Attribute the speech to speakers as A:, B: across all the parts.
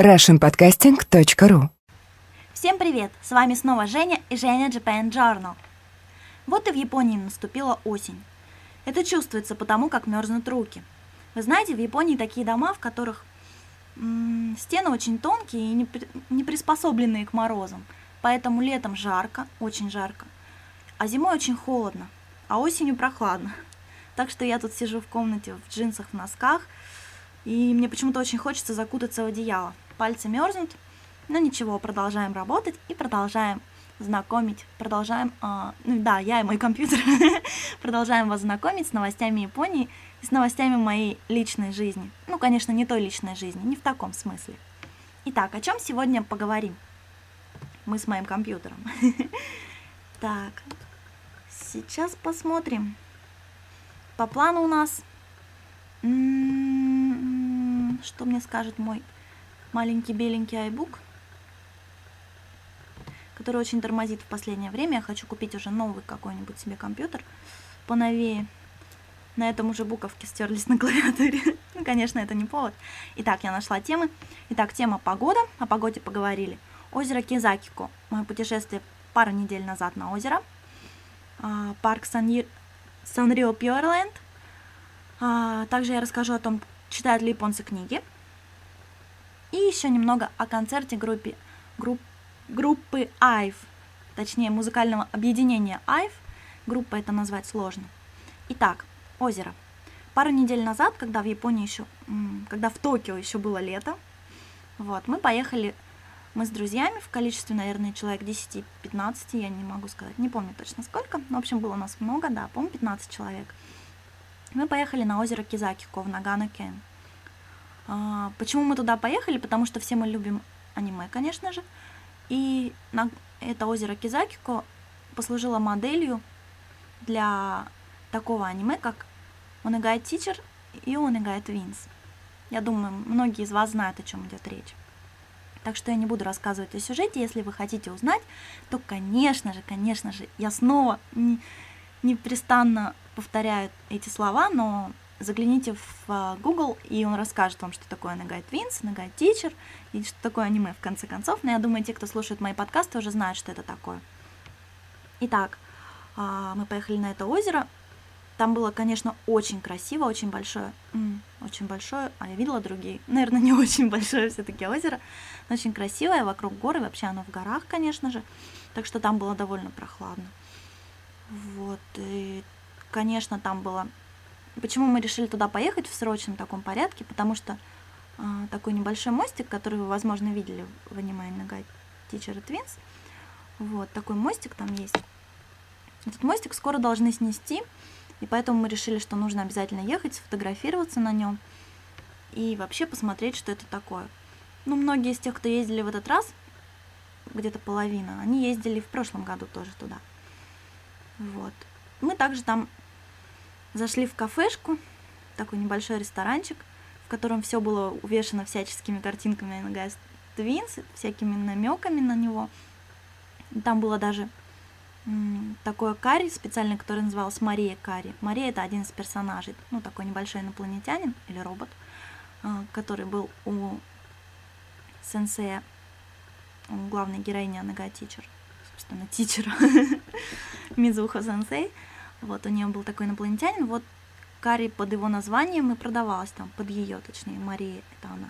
A: russianpodcasting.ru
B: Всем привет! С вами снова Женя и Женя Japan Journal. Вот и в Японии наступила осень. Это чувствуется потому, как мерзнут руки. Вы знаете, в Японии такие дома, в которых м- стены очень тонкие и не, при- не приспособленные к морозам. Поэтому летом жарко, очень жарко, а зимой очень холодно, а осенью прохладно. Так что я тут сижу в комнате в джинсах, в носках, и мне почему-то очень хочется закутаться в одеяло. Пальцы мерзнут, но ничего, продолжаем работать и продолжаем знакомить, продолжаем, а, ну да, я и мой компьютер, продолжаем вас знакомить с новостями Японии и с новостями моей личной жизни. Ну, конечно, не той личной жизни, не в таком смысле. Итак, о чем сегодня поговорим? Мы с моим компьютером. Так, сейчас посмотрим. По плану у нас... м, Что мне скажет мой маленький беленький iBook, который очень тормозит в последнее время. Я хочу купить уже новый какой-нибудь себе компьютер поновее. На этом уже буковки стерлись на клавиатуре. ну, конечно, это не повод. Итак, я нашла темы. Итак, тема погода. О погоде поговорили. Озеро Кизакико. Мое путешествие пару недель назад на озеро. А, Парк Сан- Санрио Пьорленд. А, Также я расскажу о том, читают ли японцы книги. И еще немного о концерте группе, групп, группы AIF, точнее музыкального объединения AIF. Группа это назвать сложно. Итак, озеро. Пару недель назад, когда в Японии еще, когда в Токио еще было лето, вот, мы поехали, мы с друзьями в количестве, наверное, человек 10-15, я не могу сказать, не помню точно сколько, в общем, было нас много, да, по-моему, 15 человек. Мы поехали на озеро Кизакико в Нагано-Кен. А, Почему мы туда поехали? Потому что все мы любим аниме, конечно же. И на это озеро Кизакико послужило моделью для такого аниме, как Onegай Teacher и Onegай Twins. Я думаю, многие из вас знают, о чем идет речь. Так что я не буду рассказывать о сюжете. Если вы хотите узнать, то, конечно же, конечно же, я снова не, непрестанно повторяю эти слова, но загляните в а, Google, и он расскажет вам, что такое Nagай Twins, Nagai Teacher, и что такое аниме, в конце концов. Но я думаю, те, кто слушает мои подкасты, уже знают, что это такое. Итак, а, мы поехали на это озеро. Там было, конечно, очень красиво, очень большое. Очень большое, а я видела другие. Наверное, не очень большое все-таки озеро. Но очень красивое, вокруг горы, вообще оно в горах, конечно же. Так что там было довольно прохладно. Вот, и, конечно, там было... Почему мы решили туда поехать в срочном таком порядке? Потому что а, такой небольшой мостик, который вы, возможно, видели в аниме Teacher и Twins. Вот, такой мостик там есть. Этот мостик скоро должны снести, и поэтому мы решили, что нужно обязательно ехать, сфотографироваться на нем и вообще посмотреть, что это такое. Ну, многие из тех, кто ездили в этот раз, где-то половина, они ездили в прошлом году тоже туда. Вот. Мы также там зашли в кафешку, такой небольшой ресторанчик, в котором все было увешано всяческими картинками Гайс Твинс, всякими намеками на него. Там было даже такое карри специальное, которое называлось Мария Карри. Мария это один из персонажей, ну такой небольшой инопланетянин или робот, а, который был у сенсея, у главной героини Анага Тичер, собственно, Тичера, Мизуха сенсей. Вот у нее был такой инопланетянин, вот карри под его названием и продавалась там, под ее, точнее, Мария, это она.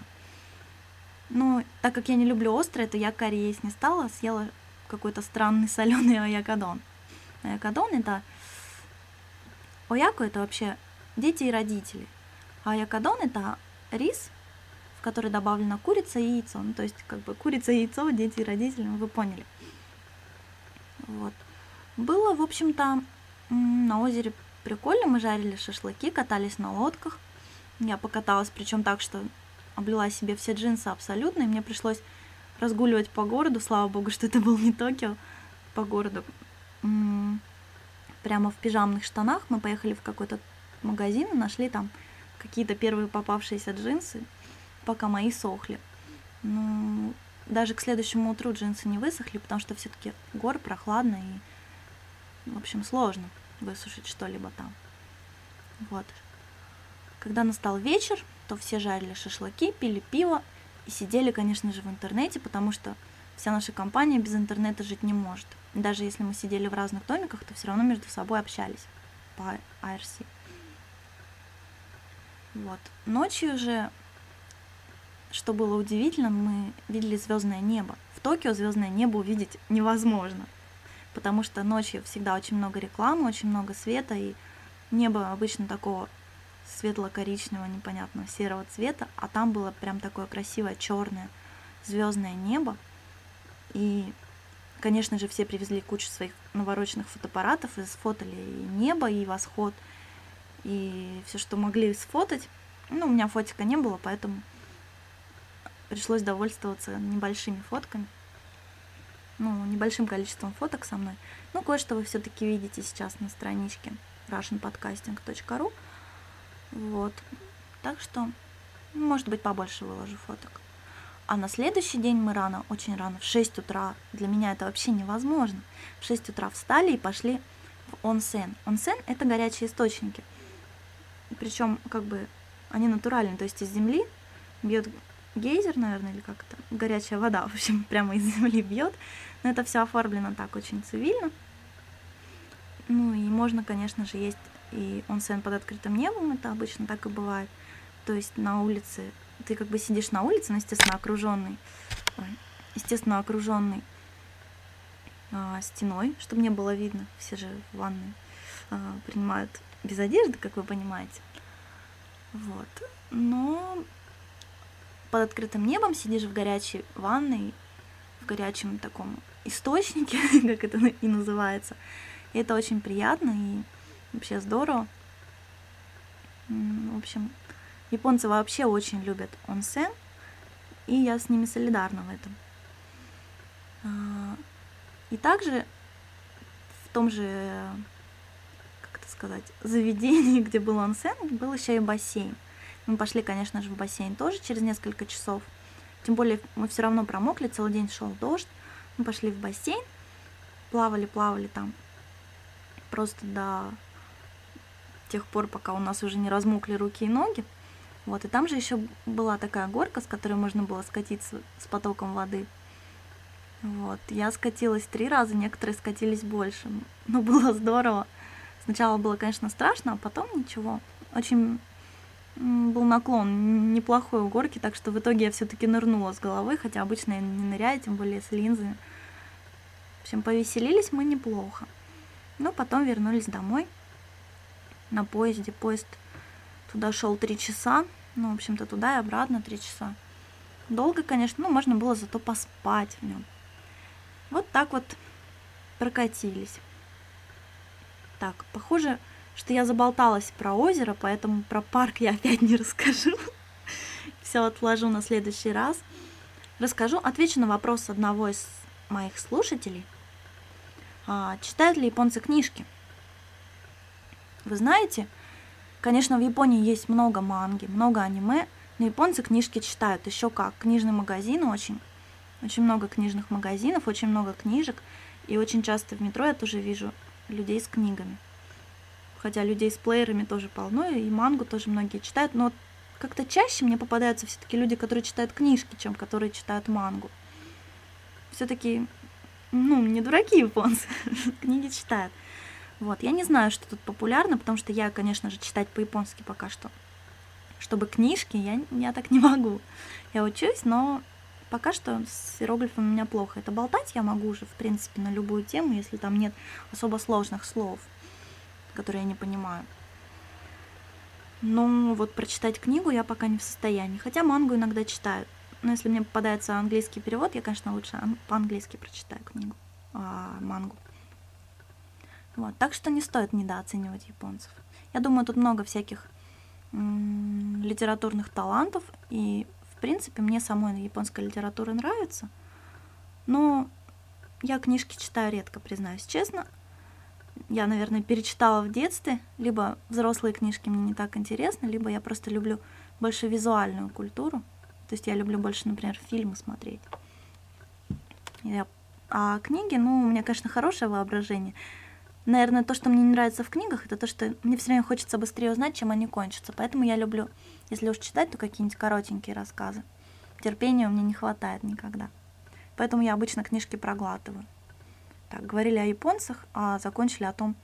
B: Ну, так как я не люблю острое, то я карри есть не стала, съела какой-то странный соленый аякадон. Аякадон это... Ояку это вообще дети и родители. А аякадон это рис, в который добавлена курица и яйцо. Ну, то есть, как бы курица и яйцо, дети и родители, вы поняли. Вот. Было, в общем-то, на озере прикольно. Мы жарили шашлыки, катались на лодках. Я покаталась, причем так, что облила себе все джинсы абсолютно, и мне пришлось разгуливать по городу. Слава богу, что это был не Токио, по городу. Прямо в пижамных штанах мы поехали в какой-то магазин и нашли там какие-то первые попавшиеся джинсы, пока мои сохли. Ну, даже к следующему утру джинсы не высохли, потому что все-таки гор прохладно и, в общем, сложно высушить что-либо там. Вот. Когда настал вечер, то все жарили шашлыки, пили пиво И сидели, конечно же, в интернете, потому что вся наша компания без интернета жить не может. Даже если мы сидели в разных домиках, то все равно между собой общались по IRC. Вот. Ночью же, что было удивительно, мы видели звездное небо. В Токио звездное небо увидеть невозможно, потому что ночью всегда очень много рекламы, очень много света, и небо обычно такого светло-коричневого, непонятного серого цвета, а там было прям такое красивое черное звездное небо. И, конечно же, все привезли кучу своих навороченных фотоаппаратов и сфотали и небо, и восход, и все, что могли сфотать. Ну, у меня фотика не было, поэтому пришлось довольствоваться небольшими фотками. Ну, небольшим количеством фоток со мной. Ну, кое-что вы все-таки видите сейчас на страничке russianpodcasting.ru. Вот. Так что, может быть, побольше выложу фоток. А на следующий день мы рано, очень рано, в 6 утра, для меня это вообще невозможно, в 6 утра встали и пошли в онсен. Онсен – это горячие источники. Причем, как бы, они натуральные, то есть из земли бьет гейзер, наверное, или как это, горячая вода, в общем, прямо из земли бьет. Но это все оформлено так очень цивильно. Ну и можно, конечно же, есть и онсен под открытым небом, это обычно так и бывает. То есть на улице, ты как бы сидишь на улице, но, естественно, окруженный, естественно, окруженный а, стеной, чтобы не было видно. Все же в ванной а, принимают без одежды, как вы понимаете. Вот. Но под открытым небом сидишь в горячей ванной, в горячем таком источнике, как это и называется. И это очень приятно и вообще здорово. В общем, японцы вообще очень любят онсен, и я с ними солидарна в этом. А, и также в том же, как это сказать, заведении, где был онсен, был еще и бассейн. Мы пошли, конечно же, в бассейн тоже через несколько часов. Тем более мы все равно промокли, целый день шел дождь. Мы пошли в бассейн, плавали, плавали там просто до тех пор, пока у нас уже не размокли руки и ноги. Вот, и там же еще была такая горка, с которой можно было скатиться с потоком воды. Вот, я скатилась три раза, некоторые скатились больше. Но было здорово. Сначала было, конечно, страшно, а потом ничего. Очень был наклон неплохой у горки, так что в итоге я все-таки нырнула с головы, хотя обычно я не ныряю, тем более с линзами. В общем, повеселились мы неплохо. Но потом вернулись домой на поезде. Поезд туда шел три часа. Ну, в общем-то, туда и обратно три часа. Долго, конечно, но можно было зато поспать в нем. Вот так вот прокатились. Так, похоже, что я заболталась про озеро, поэтому про парк я опять не расскажу. Все отложу на следующий раз. Расскажу, отвечу на вопрос одного из моих слушателей. А, читают ли японцы книжки? Вы знаете, конечно, в Японии есть много манги, много аниме, но японцы книжки читают еще как. Книжный магазин очень, очень много книжных магазинов, очень много книжек, и очень часто в метро я тоже вижу людей с книгами. Хотя людей с плеерами тоже полно, и мангу тоже многие читают, но как-то чаще мне попадаются все-таки люди, которые читают книжки, чем которые читают мангу. Все-таки ну, не дураки японцы, книги читают. Вот, я не знаю, что тут популярно, потому что я, конечно же, читать по-японски пока что. Чтобы книжки, я, я так не могу. Я учусь, но пока что с иероглифом у меня плохо. Это болтать я могу уже, в принципе, на любую тему, если там нет особо сложных слов, которые я не понимаю. Но вот прочитать книгу я пока не в состоянии. Хотя мангу иногда читаю. Но если мне попадается английский перевод, я, конечно, лучше по-английски прочитаю книгу, а, мангу. Вот, так что не стоит недооценивать японцев. Я думаю, тут много всяких литературных талантов, и, в принципе, мне самой японская литература нравится. Но я книжки читаю редко, признаюсь честно. Я, наверное, перечитала в детстве, либо взрослые книжки мне не так интересны, либо я просто люблю больше визуальную культуру. То есть я люблю больше, например, фильмы смотреть. Я... А книги, ну, у меня, конечно, хорошее воображение. Наверное, то, что мне не нравится в книгах, это то, что мне все время хочется быстрее узнать, чем они кончатся. Поэтому я люблю, если уж читать, то какие-нибудь коротенькие рассказы. терпения у меня не хватает никогда. Поэтому я обычно книжки проглатываю. Так, говорили о японцах, а закончили о том,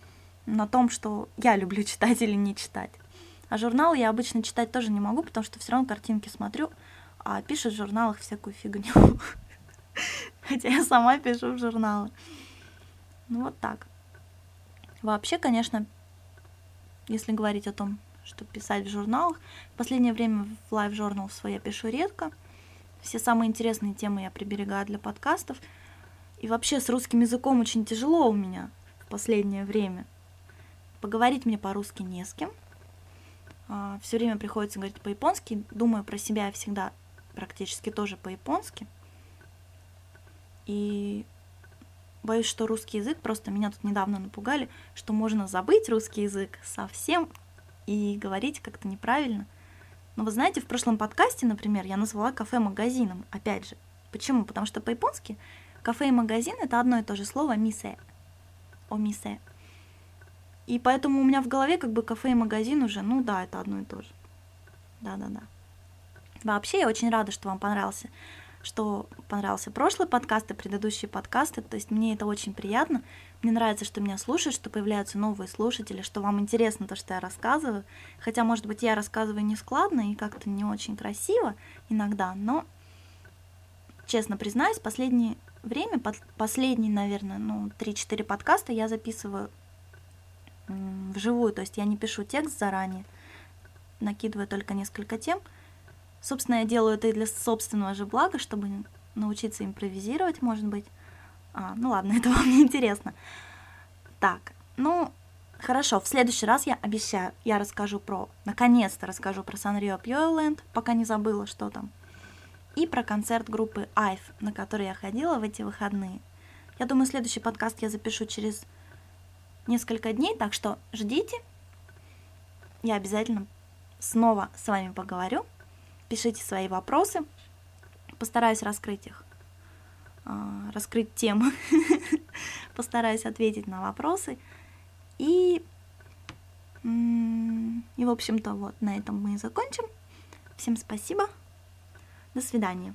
B: на том, что я люблю читать или не читать. А журналы я обычно читать тоже не могу, потому что все равно картинки смотрю, а пишут в журналах всякую фигню. Хотя я сама пишу в журналы. Ну вот так. Вообще, конечно, если говорить о том, что писать в журналах, в последнее время в Live Journal свой я пишу редко. Все самые интересные темы я приберегаю для подкастов. И вообще с русским языком очень тяжело у меня в последнее время. Поговорить мне по-русски не с кем. А, Все время приходится говорить по-японски. Думаю про себя всегда практически тоже по-японски. И боюсь, что русский язык, просто меня тут недавно напугали, что можно забыть русский язык совсем и говорить как-то неправильно. Но вы знаете, в прошлом подкасте, например, я назвала кафе магазином, опять же. Почему? Потому что по-японски кафе и магазин это одно и то же слово мисе. О мисе. И поэтому у меня в голове как бы кафе и магазин уже, ну да, это одно и то же. Да-да-да. Вообще, я очень рада, что вам понравился, что понравился прошлый подкаст и предыдущие подкасты. То есть мне это очень приятно. Мне нравится, что меня слушают, что появляются новые слушатели, что вам интересно то, что я рассказываю. Хотя, может быть, я рассказываю не складно и как-то не очень красиво иногда, но, честно признаюсь, последнее время, под, последние, наверное, ну, 3-4 подкаста я записываю вживую, то есть я не пишу текст заранее, накидываю только несколько тем. Собственно, я делаю это и для собственного же блага, чтобы научиться импровизировать, может быть. А, ну ладно, это вам не интересно. Так, ну, хорошо, в следующий раз я обещаю, я расскажу про, наконец-то расскажу про Санрио Пьюэленд, пока не забыла, что там, и про концерт группы Айф, на который я ходила в эти выходные. Я думаю, следующий подкаст я запишу через несколько дней, так что ждите. Я обязательно снова с вами поговорю. Пишите свои вопросы. Постараюсь раскрыть их. А, раскрыть тему. Постараюсь ответить на вопросы. И, и в общем-то, вот на этом мы и закончим. Всем спасибо. До свидания.